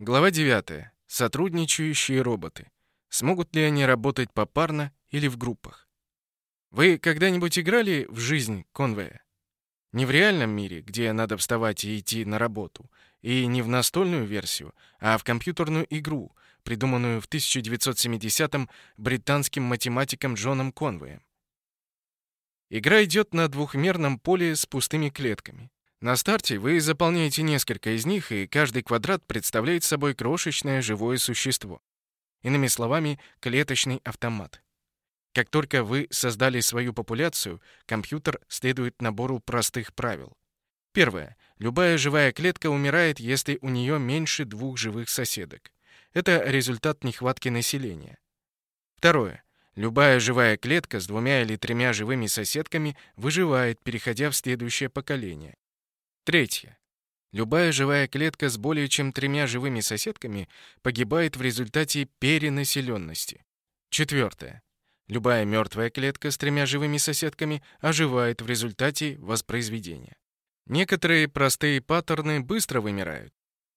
Глава 9. Сотрудничающие роботы. Смогут ли они работать попарно или в группах? Вы когда-нибудь играли в жизнь конвоя? Не в реальном мире, где надо вставать и идти на работу, и не в настольную версию, а в компьютерную игру, придуманную в 1970-м британским математиком Джоном Конвоем. Игра идет на двухмерном поле с пустыми клетками. На старте вы заполняете несколько из них, и каждый квадрат представляет собой крошечное живое существо. Иными словами, клеточный автомат. Как только вы создали свою популяцию, компьютер следует набору простых правил. Первое. Любая живая клетка умирает, если у нее меньше двух живых соседок. Это результат нехватки населения. Второе. Любая живая клетка с двумя или тремя живыми соседками выживает, переходя в следующее поколение. Третье. Любая живая клетка с более чем тремя живыми соседками погибает в результате перенаселенности. Четвертое. Любая мертвая клетка с тремя живыми соседками оживает в результате воспроизведения. Некоторые простые паттерны быстро вымирают.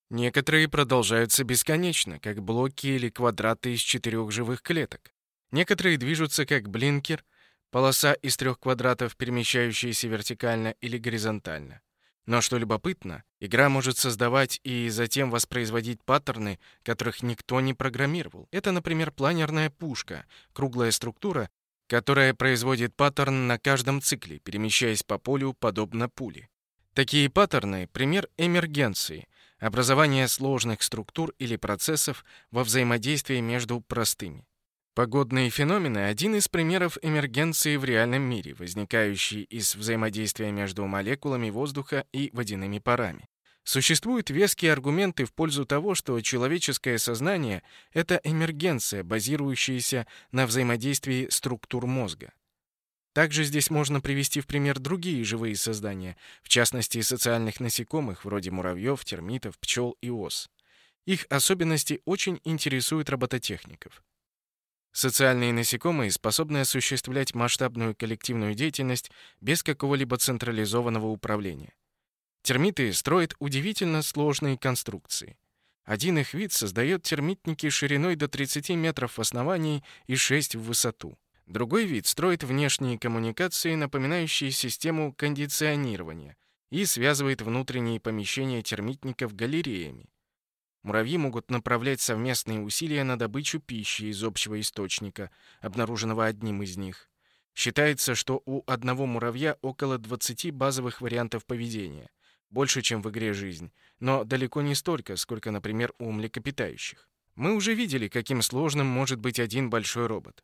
Некоторые продолжаются бесконечно, как блоки или квадраты из четырех живых клеток. Некоторые движутся как блинкер, полоса из трех квадратов, перемещающаяся вертикально или горизонтально. Но что любопытно, игра может создавать и затем воспроизводить паттерны, которых никто не программировал. Это, например, планерная пушка, круглая структура, которая производит паттерн на каждом цикле, перемещаясь по полю подобно пуле. Такие паттерны — пример эмергенции, образования сложных структур или процессов во взаимодействии между простыми. Погодные феномены – один из примеров эмергенции в реальном мире, возникающий из взаимодействия между молекулами воздуха и водяными парами. Существуют веские аргументы в пользу того, что человеческое сознание — это эмергенция, базирующаяся на взаимодействии структур мозга. Также здесь можно привести в пример другие живые создания, в частности, социальных насекомых, вроде муравьев, термитов, пчел и ос. Их особенности очень интересуют робототехников. Социальные насекомые способны осуществлять масштабную коллективную деятельность без какого-либо централизованного управления. Термиты строят удивительно сложные конструкции. Один их вид создает термитники шириной до 30 метров в основании и 6 в высоту. Другой вид строит внешние коммуникации, напоминающие систему кондиционирования, и связывает внутренние помещения термитников галереями. Муравьи могут направлять совместные усилия на добычу пищи из общего источника, обнаруженного одним из них. Считается, что у одного муравья около 20 базовых вариантов поведения, больше, чем в игре «Жизнь», но далеко не столько, сколько, например, у млекопитающих. Мы уже видели, каким сложным может быть один большой робот.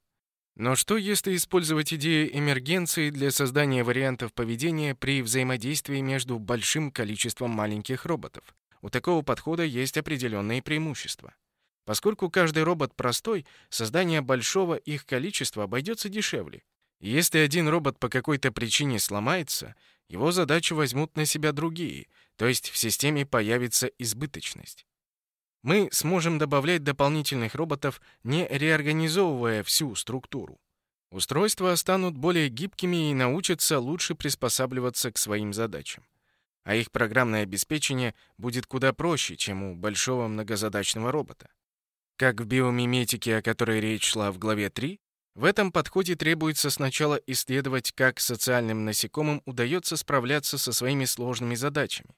Но что, если использовать идею эмергенции для создания вариантов поведения при взаимодействии между большим количеством маленьких роботов? У такого подхода есть определенные преимущества. Поскольку каждый робот простой, создание большого их количества обойдется дешевле. Если один робот по какой-то причине сломается, его задачу возьмут на себя другие, то есть в системе появится избыточность. Мы сможем добавлять дополнительных роботов, не реорганизовывая всю структуру. Устройства станут более гибкими и научатся лучше приспосабливаться к своим задачам а их программное обеспечение будет куда проще, чем у большого многозадачного робота. Как в биомиметике, о которой речь шла в главе 3, в этом подходе требуется сначала исследовать, как социальным насекомым удается справляться со своими сложными задачами.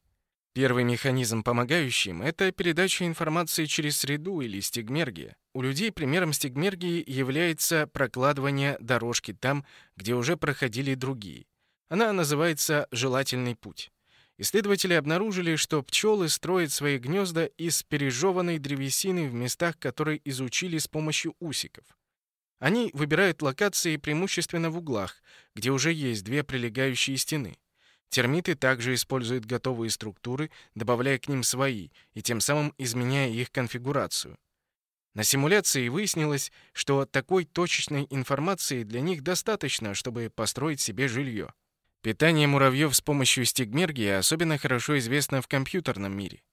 Первый механизм, помогающий им, это передача информации через среду или стигмергия. У людей примером стигмергии является прокладывание дорожки там, где уже проходили другие. Она называется «желательный путь». Исследователи обнаружили, что пчелы строят свои гнезда из пережеванной древесины в местах, которые изучили с помощью усиков. Они выбирают локации преимущественно в углах, где уже есть две прилегающие стены. Термиты также используют готовые структуры, добавляя к ним свои, и тем самым изменяя их конфигурацию. На симуляции выяснилось, что такой точечной информации для них достаточно, чтобы построить себе жилье. Питание муравьев с помощью стигмергии особенно хорошо известно в компьютерном мире.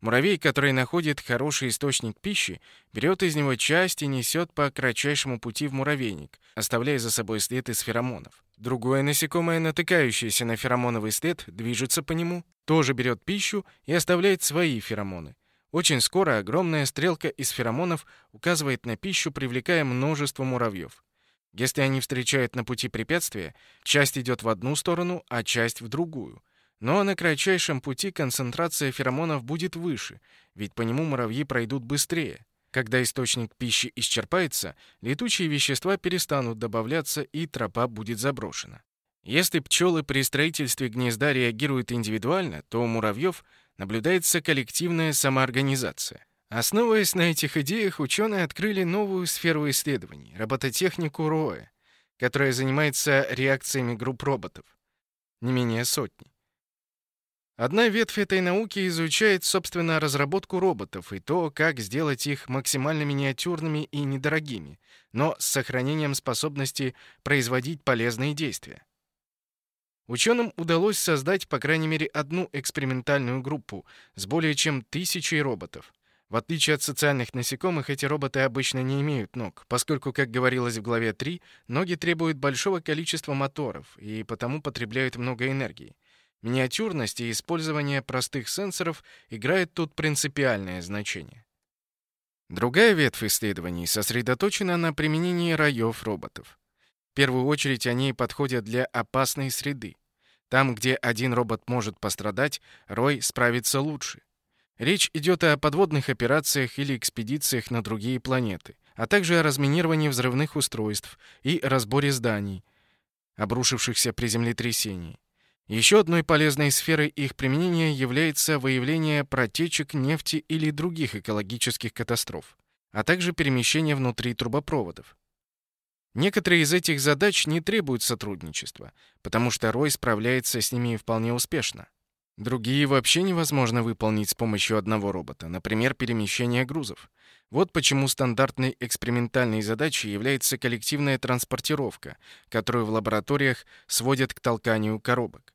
Муравей, который находит хороший источник пищи, берет из него часть и несет по кратчайшему пути в муравейник, оставляя за собой след из феромонов. Другое насекомое, натыкающееся на феромоновый след, движется по нему, тоже берет пищу и оставляет свои феромоны. Очень скоро огромная стрелка из феромонов указывает на пищу, привлекая множество муравьев. Если они встречают на пути препятствия, часть идет в одну сторону, а часть в другую. Но на кратчайшем пути концентрация феромонов будет выше, ведь по нему муравьи пройдут быстрее. Когда источник пищи исчерпается, летучие вещества перестанут добавляться и тропа будет заброшена. Если пчелы при строительстве гнезда реагируют индивидуально, то у муравьев наблюдается коллективная самоорганизация. Основываясь на этих идеях, ученые открыли новую сферу исследований — робототехнику Роэ, которая занимается реакциями групп роботов. Не менее сотни. Одна ветвь этой науки изучает, собственно, разработку роботов и то, как сделать их максимально миниатюрными и недорогими, но с сохранением способности производить полезные действия. Ученым удалось создать, по крайней мере, одну экспериментальную группу с более чем тысячей роботов. В отличие от социальных насекомых, эти роботы обычно не имеют ног, поскольку, как говорилось в главе 3, ноги требуют большого количества моторов и потому потребляют много энергии. Миниатюрность и использование простых сенсоров играет тут принципиальное значение. Другая ветвь исследований сосредоточена на применении раев роботов. В первую очередь они подходят для опасной среды. Там, где один робот может пострадать, рой справится лучше. Речь идет о подводных операциях или экспедициях на другие планеты, а также о разминировании взрывных устройств и разборе зданий, обрушившихся при землетрясении. Еще одной полезной сферой их применения является выявление протечек нефти или других экологических катастроф, а также перемещение внутри трубопроводов. Некоторые из этих задач не требуют сотрудничества, потому что Рой справляется с ними вполне успешно. Другие вообще невозможно выполнить с помощью одного робота, например, перемещение грузов. Вот почему стандартной экспериментальной задачей является коллективная транспортировка, которую в лабораториях сводят к толканию коробок.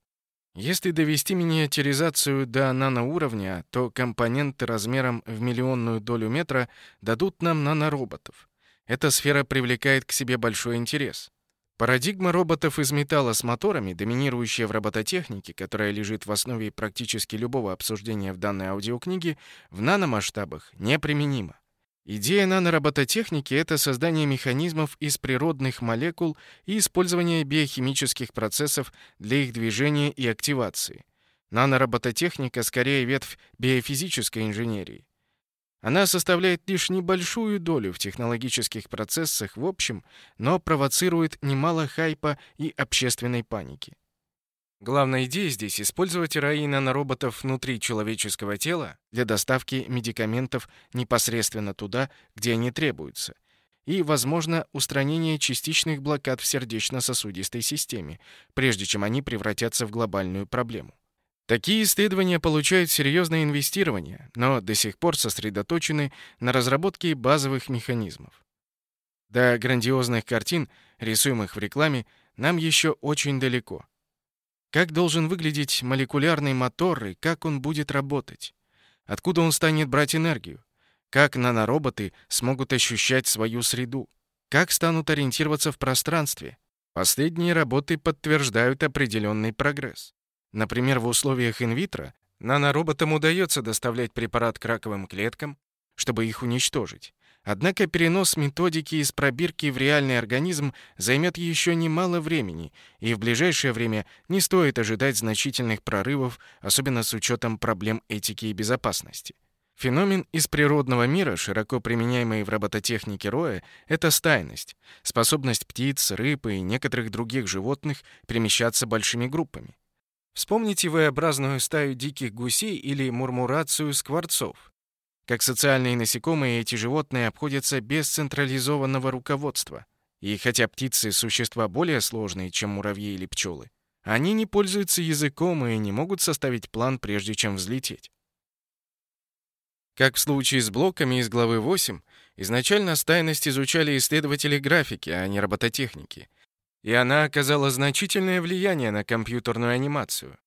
Если довести миниатюризацию до наноуровня, то компоненты размером в миллионную долю метра дадут нам нанороботов. Эта сфера привлекает к себе большой интерес. Парадигма роботов из металла с моторами, доминирующая в робототехнике, которая лежит в основе практически любого обсуждения в данной аудиокниге, в наномасштабах неприменима. Идея наноробототехники — это создание механизмов из природных молекул и использование биохимических процессов для их движения и активации. Наноробототехника скорее ветвь биофизической инженерии. Она составляет лишь небольшую долю в технологических процессах в общем, но провоцирует немало хайпа и общественной паники. Главная идея здесь — использовать РАИ нанороботов внутри человеческого тела для доставки медикаментов непосредственно туда, где они требуются, и, возможно, устранение частичных блокад в сердечно-сосудистой системе, прежде чем они превратятся в глобальную проблему. Такие исследования получают серьезное инвестирование, но до сих пор сосредоточены на разработке базовых механизмов. До грандиозных картин, рисуемых в рекламе, нам еще очень далеко. Как должен выглядеть молекулярный мотор и как он будет работать? Откуда он станет брать энергию? Как нанороботы смогут ощущать свою среду? Как станут ориентироваться в пространстве? Последние работы подтверждают определенный прогресс. Например, в условиях инвитро нанороботам удается доставлять препарат к раковым клеткам, чтобы их уничтожить. Однако перенос методики из пробирки в реальный организм займет еще немало времени, и в ближайшее время не стоит ожидать значительных прорывов, особенно с учетом проблем этики и безопасности. Феномен из природного мира, широко применяемый в робототехнике Роя, это стайность, способность птиц, рыб и некоторых других животных перемещаться большими группами. Вспомните V-образную стаю диких гусей или мурмурацию скворцов. Как социальные насекомые, эти животные обходятся без централизованного руководства. И хотя птицы — существа более сложные, чем муравьи или пчелы, они не пользуются языком и не могут составить план, прежде чем взлететь. Как в случае с блоками из главы 8, изначально стайность изучали исследователи графики, а не робототехники. И она оказала значительное влияние на компьютерную анимацию.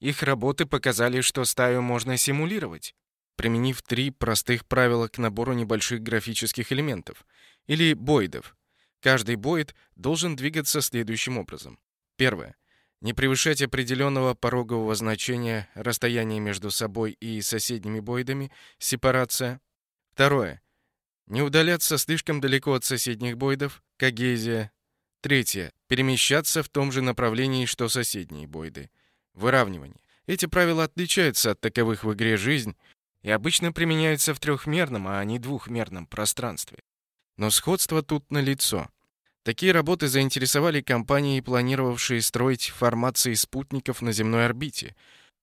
Их работы показали, что стаю можно симулировать, применив три простых правила к набору небольших графических элементов, или бойдов. Каждый бойд должен двигаться следующим образом. Первое. Не превышать определенного порогового значения расстояния между собой и соседними бойдами, сепарация. Второе. Не удаляться слишком далеко от соседних бойдов, когезия. Третье. Перемещаться в том же направлении, что соседние бойды. Выравнивание. Эти правила отличаются от таковых в игре «Жизнь» и обычно применяются в трехмерном, а не двухмерном пространстве. Но сходство тут налицо. Такие работы заинтересовали компании, планировавшие строить формации спутников на земной орбите,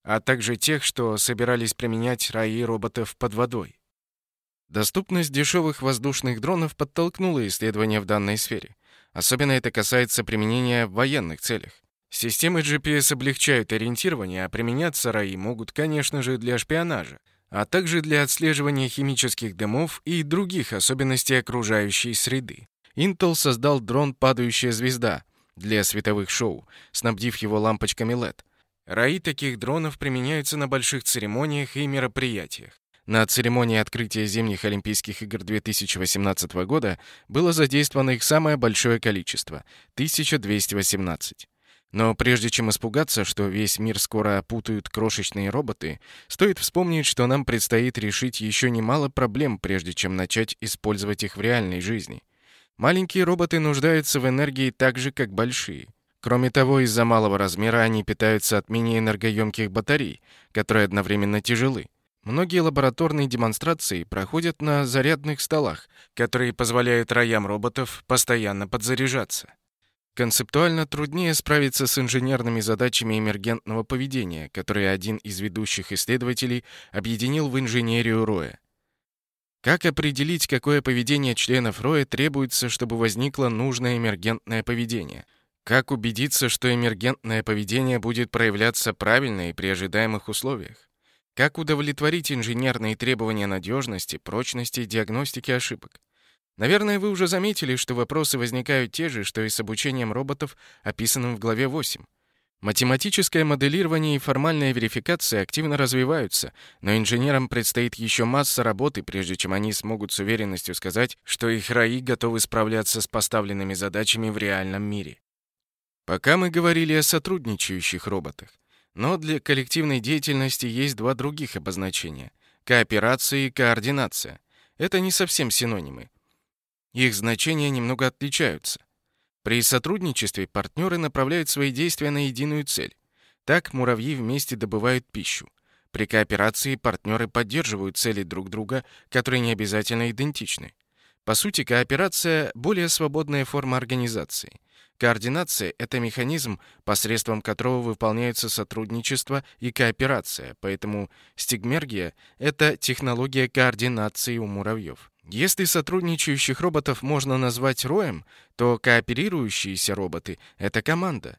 а также тех, что собирались применять раи роботов под водой. Доступность дешевых воздушных дронов подтолкнула исследования в данной сфере. Особенно это касается применения в военных целях. Системы GPS облегчают ориентирование, а применяться РАИ могут, конечно же, для шпионажа, а также для отслеживания химических дымов и других особенностей окружающей среды. Intel создал дрон «Падающая звезда» для световых шоу, снабдив его лампочками LED. РАИ таких дронов применяются на больших церемониях и мероприятиях. На церемонии открытия зимних Олимпийских игр 2018 года было задействовано их самое большое количество — 1218. Но прежде чем испугаться, что весь мир скоро опутают крошечные роботы, стоит вспомнить, что нам предстоит решить еще немало проблем, прежде чем начать использовать их в реальной жизни. Маленькие роботы нуждаются в энергии так же, как большие. Кроме того, из-за малого размера они питаются от менее энергоемких батарей, которые одновременно тяжелы. Многие лабораторные демонстрации проходят на зарядных столах, которые позволяют роям роботов постоянно подзаряжаться. Концептуально труднее справиться с инженерными задачами эмергентного поведения, которые один из ведущих исследователей объединил в инженерию Роя. Как определить, какое поведение членов Роя требуется, чтобы возникло нужное эмергентное поведение? Как убедиться, что эмергентное поведение будет проявляться правильно и при ожидаемых условиях? Как удовлетворить инженерные требования надежности, прочности, диагностики ошибок? Наверное, вы уже заметили, что вопросы возникают те же, что и с обучением роботов, описанным в главе 8. Математическое моделирование и формальная верификация активно развиваются, но инженерам предстоит еще масса работы, прежде чем они смогут с уверенностью сказать, что их РАИ готовы справляться с поставленными задачами в реальном мире. Пока мы говорили о сотрудничающих роботах, но для коллективной деятельности есть два других обозначения — кооперация и координация. Это не совсем синонимы. Их значения немного отличаются. При сотрудничестве партнеры направляют свои действия на единую цель. Так муравьи вместе добывают пищу. При кооперации партнеры поддерживают цели друг друга, которые не обязательно идентичны. По сути, кооперация — более свободная форма организации. Координация — это механизм, посредством которого выполняются сотрудничество и кооперация, поэтому стигмергия — это технология координации у муравьев. Если сотрудничающих роботов можно назвать роем, то кооперирующиеся роботы — это команда.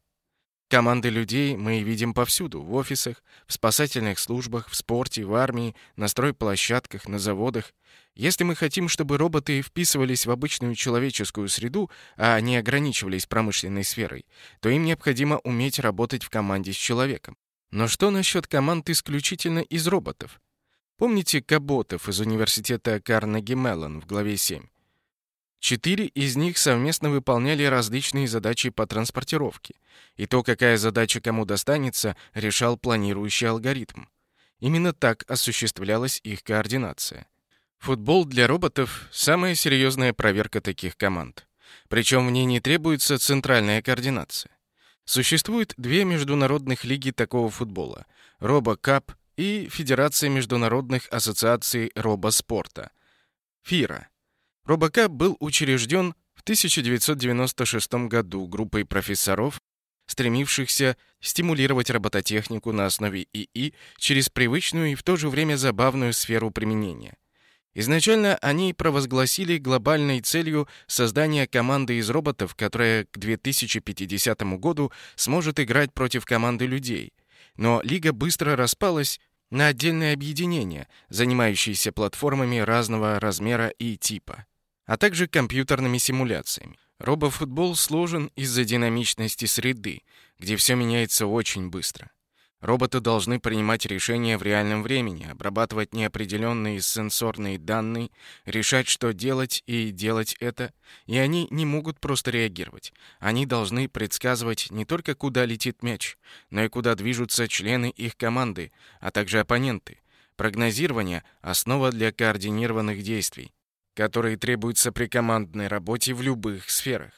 Команды людей мы видим повсюду, в офисах, в спасательных службах, в спорте, в армии, на стройплощадках, на заводах. Если мы хотим, чтобы роботы вписывались в обычную человеческую среду, а не ограничивались промышленной сферой, то им необходимо уметь работать в команде с человеком. Но что насчет команд исключительно из роботов? Помните Каботов из университета Карнеги Меллон в главе 7? Четыре из них совместно выполняли различные задачи по транспортировке, и то, какая задача кому достанется, решал планирующий алгоритм. Именно так осуществлялась их координация. Футбол для роботов — самая серьезная проверка таких команд. Причем в ней не требуется центральная координация. Существует две международных лиги такого футбола — RoboCup и Федерация международных ассоциаций робоспорта, ФИРА. Робокап был учрежден в 1996 году группой профессоров, стремившихся стимулировать робототехнику на основе ИИ через привычную и в то же время забавную сферу применения. Изначально они провозгласили глобальной целью создание команды из роботов, которая к 2050 году сможет играть против команды людей. Но лига быстро распалась на отдельные объединения, занимающиеся платформами разного размера и типа, а также компьютерными симуляциями. Робофутбол сложен из-за динамичности среды, где все меняется очень быстро. Роботы должны принимать решения в реальном времени, обрабатывать неопределенные сенсорные данные, решать, что делать и делать это, и они не могут просто реагировать. Они должны предсказывать не только куда летит мяч, но и куда движутся члены их команды, а также оппоненты. Прогнозирование — основа для координированных действий, которые требуются при командной работе в любых сферах.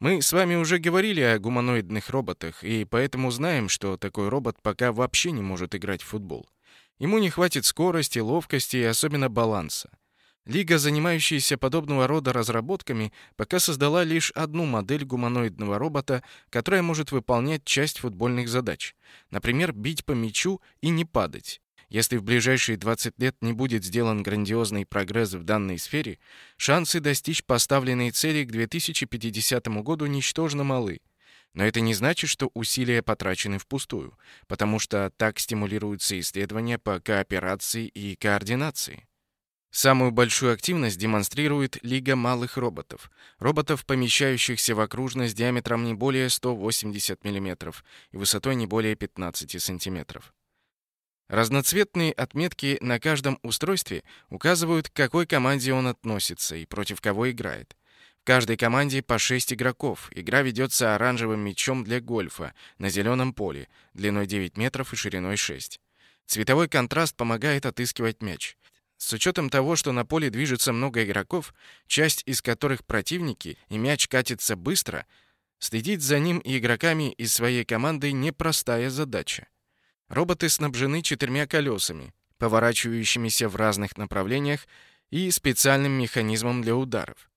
Мы с вами уже говорили о гуманоидных роботах, и поэтому знаем, что такой робот пока вообще не может играть в футбол. Ему не хватит скорости, ловкости и особенно баланса. Лига, занимающаяся подобного рода разработками, пока создала лишь одну модель гуманоидного робота, которая может выполнять часть футбольных задач. Например, бить по мячу и не падать. Если в ближайшие 20 лет не будет сделан грандиозный прогресс в данной сфере, шансы достичь поставленной цели к 2050 году ничтожно малы. Но это не значит, что усилия потрачены впустую, потому что так стимулируются исследования по кооперации и координации. Самую большую активность демонстрирует Лига малых роботов. Роботов, помещающихся в окружность диаметром не более 180 мм и высотой не более 15 см. Разноцветные отметки на каждом устройстве указывают, к какой команде он относится и против кого играет. В каждой команде по 6 игроков. Игра ведется оранжевым мячом для гольфа на зеленом поле, длиной 9 метров и шириной 6. Цветовой контраст помогает отыскивать мяч. С учетом того, что на поле движется много игроков, часть из которых противники, и мяч катится быстро, следить за ним и игроками из своей команды непростая задача. Роботы снабжены четырьмя колесами, поворачивающимися в разных направлениях, и специальным механизмом для ударов.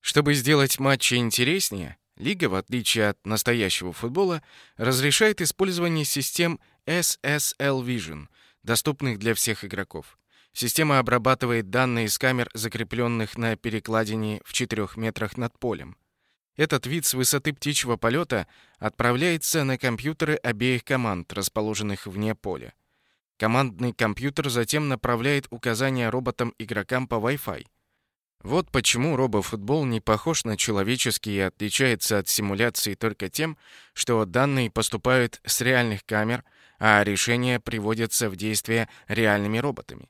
Чтобы сделать матчи интереснее, Лига, в отличие от настоящего футбола, разрешает использование систем SSL Vision, доступных для всех игроков. Система обрабатывает данные с камер, закрепленных на перекладине в 4 метрах над полем. Этот вид с высоты птичьего полета отправляется на компьютеры обеих команд, расположенных вне поля. Командный компьютер затем направляет указания роботам-игрокам по Wi-Fi. Вот почему робофутбол не похож на человеческий и отличается от симуляции только тем, что данные поступают с реальных камер, а решения приводятся в действие реальными роботами.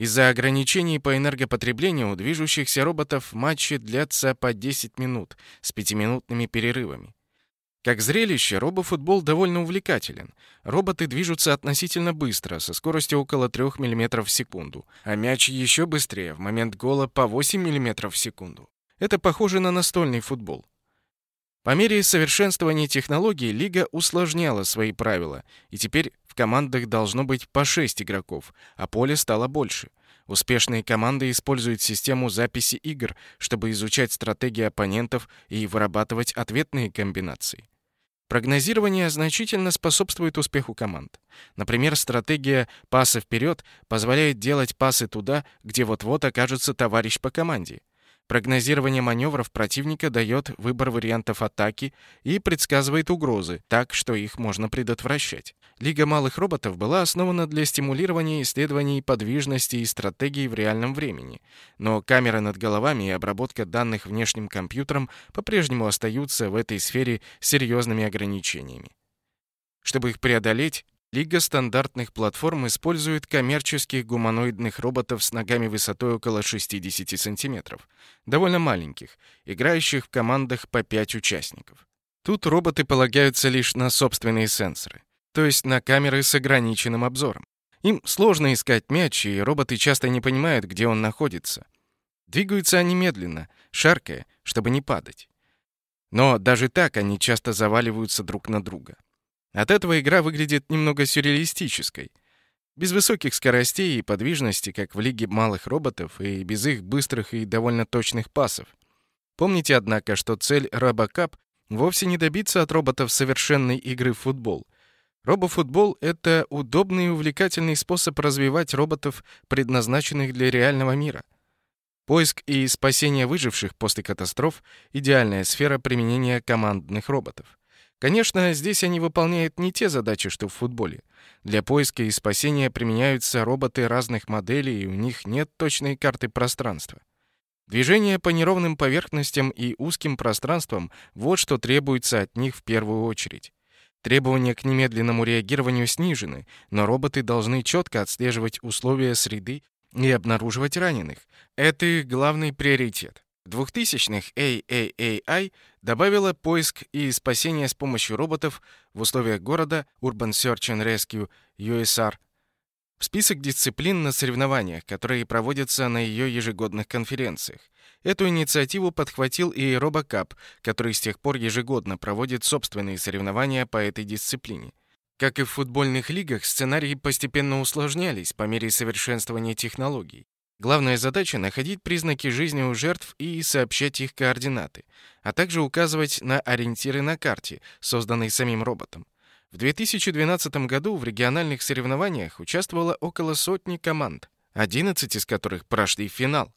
Из-за ограничений по энергопотреблению у движущихся роботов матчи длятся по 10 минут с пятиминутными перерывами. Как зрелище, робофутбол довольно увлекателен. Роботы движутся относительно быстро, со скоростью около 3 мм в секунду, а мяч еще быстрее, в момент гола по 8 мм в секунду. Это похоже на настольный футбол. По мере совершенствования технологий Лига усложняла свои правила, и теперь в командах должно быть по 6 игроков, а поле стало больше. Успешные команды используют систему записи игр, чтобы изучать стратегии оппонентов и вырабатывать ответные комбинации. Прогнозирование значительно способствует успеху команд. Например, стратегия «паса вперед» позволяет делать пасы туда, где вот-вот окажется товарищ по команде. Прогнозирование маневров противника дает выбор вариантов атаки и предсказывает угрозы, так что их можно предотвращать. Лига малых роботов была основана для стимулирования исследований подвижности и стратегий в реальном времени. Но камеры над головами и обработка данных внешним компьютером по-прежнему остаются в этой сфере серьезными ограничениями. Чтобы их преодолеть, Лига стандартных платформ использует коммерческих гуманоидных роботов с ногами высотой около 60 сантиметров, довольно маленьких, играющих в командах по 5 участников. Тут роботы полагаются лишь на собственные сенсоры, то есть на камеры с ограниченным обзором. Им сложно искать мяч, и роботы часто не понимают, где он находится. Двигаются они медленно, шаркая, чтобы не падать. Но даже так они часто заваливаются друг на друга. От этого игра выглядит немного сюрреалистической. Без высоких скоростей и подвижности, как в Лиге малых роботов, и без их быстрых и довольно точных пасов. Помните, однако, что цель RoboCup вовсе не добиться от роботов совершенной игры в футбол. Робофутбол — это удобный и увлекательный способ развивать роботов, предназначенных для реального мира. Поиск и спасение выживших после катастроф — идеальная сфера применения командных роботов. Конечно, здесь они выполняют не те задачи, что в футболе. Для поиска и спасения применяются роботы разных моделей, и у них нет точной карты пространства. Движение по неровным поверхностям и узким пространствам — вот что требуется от них в первую очередь. Требования к немедленному реагированию снижены, но роботы должны четко отслеживать условия среды и обнаруживать раненых. Это их главный приоритет. В 2000-х AAAI добавила поиск и спасение с помощью роботов в условиях города Urban Search and Rescue USR в список дисциплин на соревнованиях, которые проводятся на ее ежегодных конференциях. Эту инициативу подхватил и RoboCup, который с тех пор ежегодно проводит собственные соревнования по этой дисциплине. Как и в футбольных лигах, сценарии постепенно усложнялись по мере совершенствования технологий. Главная задача — находить признаки жизни у жертв и сообщать их координаты, а также указывать на ориентиры на карте, созданной самим роботом. В 2012 году в региональных соревнованиях участвовало около сотни команд, 11 из которых прошли финал.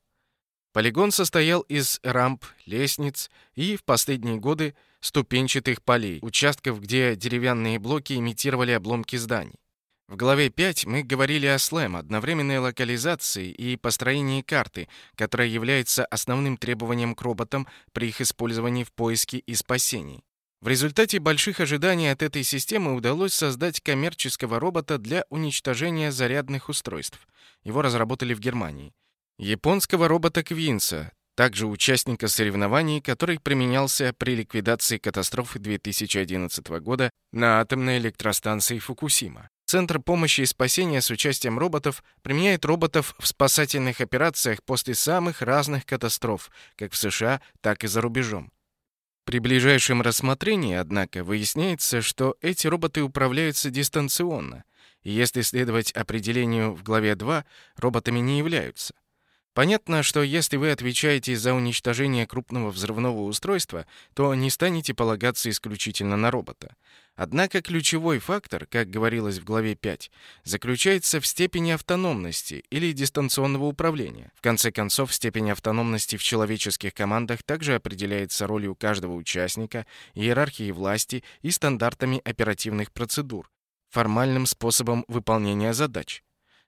Полигон состоял из рамп, лестниц и, в последние годы, ступенчатых полей, участков, где деревянные блоки имитировали обломки зданий. В главе 5 мы говорили о SLAM, одновременной локализации и построении карты, которая является основным требованием к роботам при их использовании в поиске и спасении. В результате больших ожиданий от этой системы удалось создать коммерческого робота для уничтожения зарядных устройств. Его разработали в Германии. Японского робота Квинса, также участника соревнований, который применялся при ликвидации катастрофы 2011 года на атомной электростанции Фукусима. Центр помощи и спасения с участием роботов применяет роботов в спасательных операциях после самых разных катастроф, как в США, так и за рубежом. При ближайшем рассмотрении, однако, выясняется, что эти роботы управляются дистанционно, и если следовать определению в главе 2, роботами не являются. Понятно, что если вы отвечаете за уничтожение крупного взрывного устройства, то не станете полагаться исключительно на робота. Однако ключевой фактор, как говорилось в главе 5, заключается в степени автономности или дистанционного управления. В конце концов, степень автономности в человеческих командах также определяется ролью каждого участника, иерархией власти и стандартами оперативных процедур, формальным способом выполнения задач.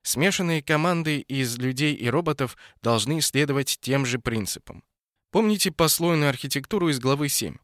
Смешанные команды из людей и роботов должны следовать тем же принципам. Помните послойную архитектуру из главы 7?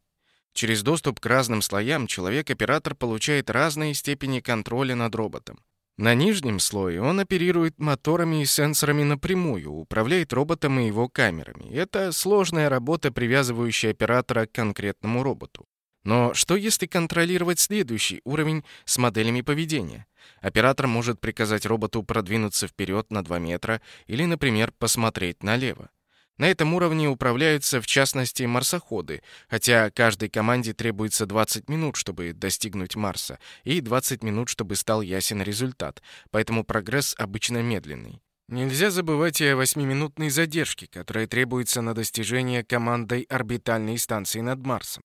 Через доступ к разным слоям человек-оператор получает разные степени контроля над роботом. На нижнем слое он оперирует моторами и сенсорами напрямую, управляет роботом и его камерами. Это сложная работа, привязывающая оператора к конкретному роботу. Но что если контролировать следующий уровень с моделями поведения? Оператор может приказать роботу продвинуться вперед на 2 метра или, например, посмотреть налево. На этом уровне управляются, в частности, марсоходы, хотя каждой команде требуется 20 минут, чтобы достигнуть Марса, и 20 минут, чтобы стал ясен результат, поэтому прогресс обычно медленный. Нельзя забывать и о 8-минутной задержке, которая требуется на достижение командой орбитальной станции над Марсом.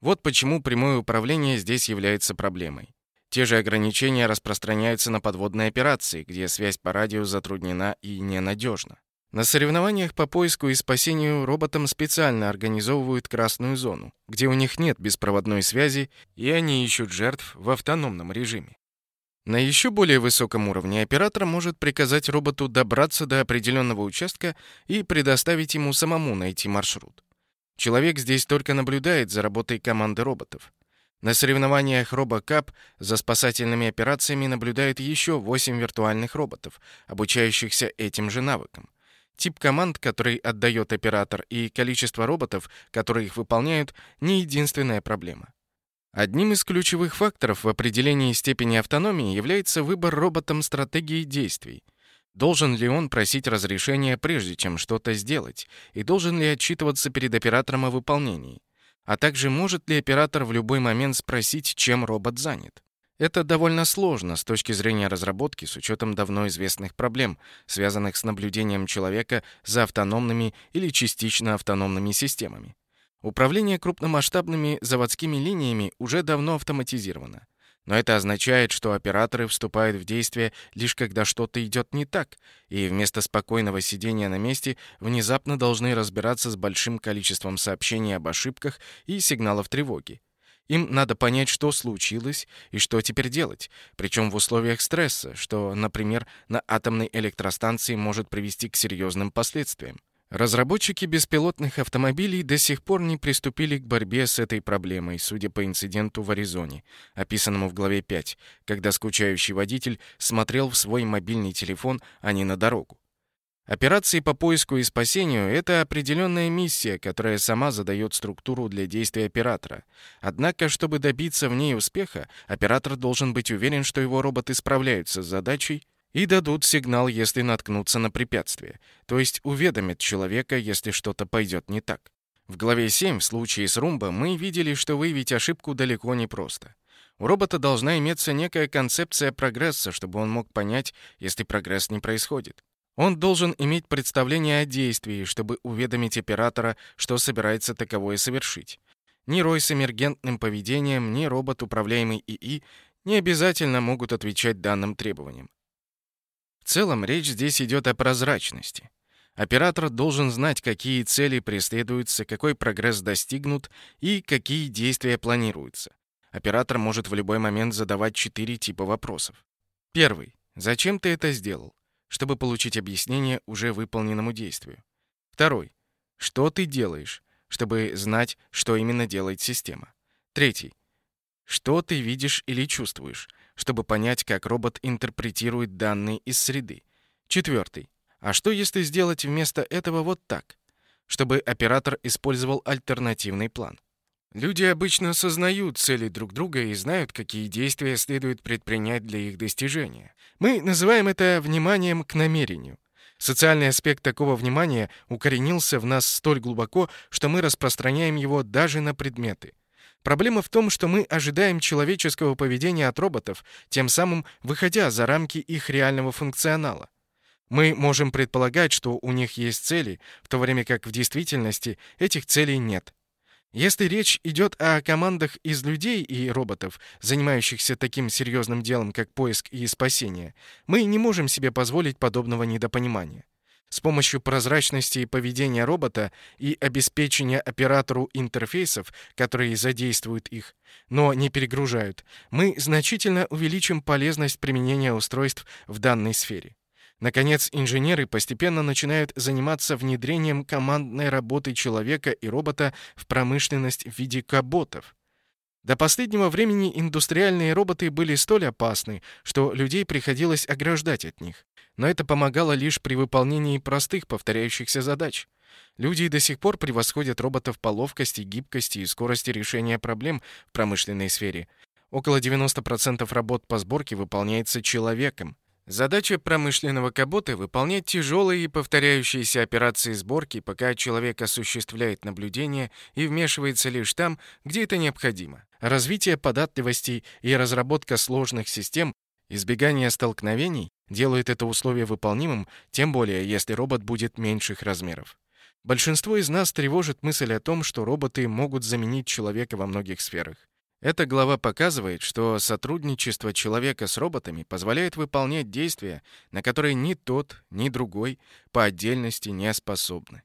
Вот почему прямое управление здесь является проблемой. Те же ограничения распространяются на подводные операции, где связь по радио затруднена и ненадежна. На соревнованиях по поиску и спасению роботам специально организовывают красную зону, где у них нет беспроводной связи, и они ищут жертв в автономном режиме. На еще более высоком уровне оператор может приказать роботу добраться до определенного участка и предоставить ему самому найти маршрут. Человек здесь только наблюдает за работой команды роботов. На соревнованиях RoboCup за спасательными операциями наблюдают еще 8 виртуальных роботов, обучающихся этим же навыкам. Тип команд, который отдает оператор, и количество роботов, которые их выполняют, не единственная проблема. Одним из ключевых факторов в определении степени автономии является выбор роботом стратегии действий. Должен ли он просить разрешения, прежде чем что-то сделать, и должен ли отчитываться перед оператором о выполнении а также может ли оператор в любой момент спросить, чем робот занят. Это довольно сложно с точки зрения разработки с учетом давно известных проблем, связанных с наблюдением человека за автономными или частично автономными системами. Управление крупномасштабными заводскими линиями уже давно автоматизировано. Но это означает, что операторы вступают в действие лишь когда что-то идет не так, и вместо спокойного сидения на месте внезапно должны разбираться с большим количеством сообщений об ошибках и сигналов тревоги. Им надо понять, что случилось и что теперь делать, причем в условиях стресса, что, например, на атомной электростанции может привести к серьезным последствиям. Разработчики беспилотных автомобилей до сих пор не приступили к борьбе с этой проблемой, судя по инциденту в Аризоне, описанному в главе 5, когда скучающий водитель смотрел в свой мобильный телефон, а не на дорогу. Операции по поиску и спасению — это определенная миссия, которая сама задает структуру для действий оператора. Однако, чтобы добиться в ней успеха, оператор должен быть уверен, что его роботы справляются с задачей и дадут сигнал, если наткнутся на препятствие, то есть уведомят человека, если что-то пойдет не так. В главе 7 в случае с Румба мы видели, что выявить ошибку далеко не просто. У робота должна иметься некая концепция прогресса, чтобы он мог понять, если прогресс не происходит. Он должен иметь представление о действии, чтобы уведомить оператора, что собирается таковое совершить. Ни Рой с эмергентным поведением, ни робот, управляемый ИИ, не обязательно могут отвечать данным требованиям. Целом речь здесь идет о прозрачности. Оператор должен знать, какие цели преследуются, какой прогресс достигнут и какие действия планируются. Оператор может в любой момент задавать четыре типа вопросов. Первый. Зачем ты это сделал? Чтобы получить объяснение уже выполненному действию. Второй. Что ты делаешь? Чтобы знать, что именно делает система. Третий. Что ты видишь или чувствуешь? Чтобы понять, как робот интерпретирует данные из среды. Четвертый. А что если сделать вместо этого вот так? Чтобы оператор использовал альтернативный план. Люди обычно осознают цели друг друга и знают, какие действия следует предпринять для их достижения. Мы называем это вниманием к намерению. Социальный аспект такого внимания укоренился в нас столь глубоко, что мы распространяем его даже на предметы. Проблема в том, что мы ожидаем человеческого поведения от роботов, тем самым выходя за рамки их реального функционала. Мы можем предполагать, что у них есть цели, в то время как в действительности этих целей нет. Если речь идет о командах из людей и роботов, занимающихся таким серьезным делом, как поиск и спасение, мы не можем себе позволить подобного недопонимания. С помощью прозрачности поведения робота и обеспечения оператору интерфейсов, которые задействуют их, но не перегружают, мы значительно увеличим полезность применения устройств в данной сфере. Наконец, инженеры постепенно начинают заниматься внедрением командной работы человека и робота в промышленность в виде каботов. До последнего времени индустриальные роботы были столь опасны, что людей приходилось ограждать от них но это помогало лишь при выполнении простых повторяющихся задач. Люди до сих пор превосходят роботов по ловкости, гибкости и скорости решения проблем в промышленной сфере. Около 90% работ по сборке выполняется человеком. Задача промышленного кабота — выполнять тяжелые и повторяющиеся операции сборки, пока человек осуществляет наблюдение и вмешивается лишь там, где это необходимо. Развитие податливости и разработка сложных систем, избегание столкновений делает это условие выполнимым, тем более, если робот будет меньших размеров. Большинство из нас тревожит мысль о том, что роботы могут заменить человека во многих сферах. Эта глава показывает, что сотрудничество человека с роботами позволяет выполнять действия, на которые ни тот, ни другой по отдельности не способны.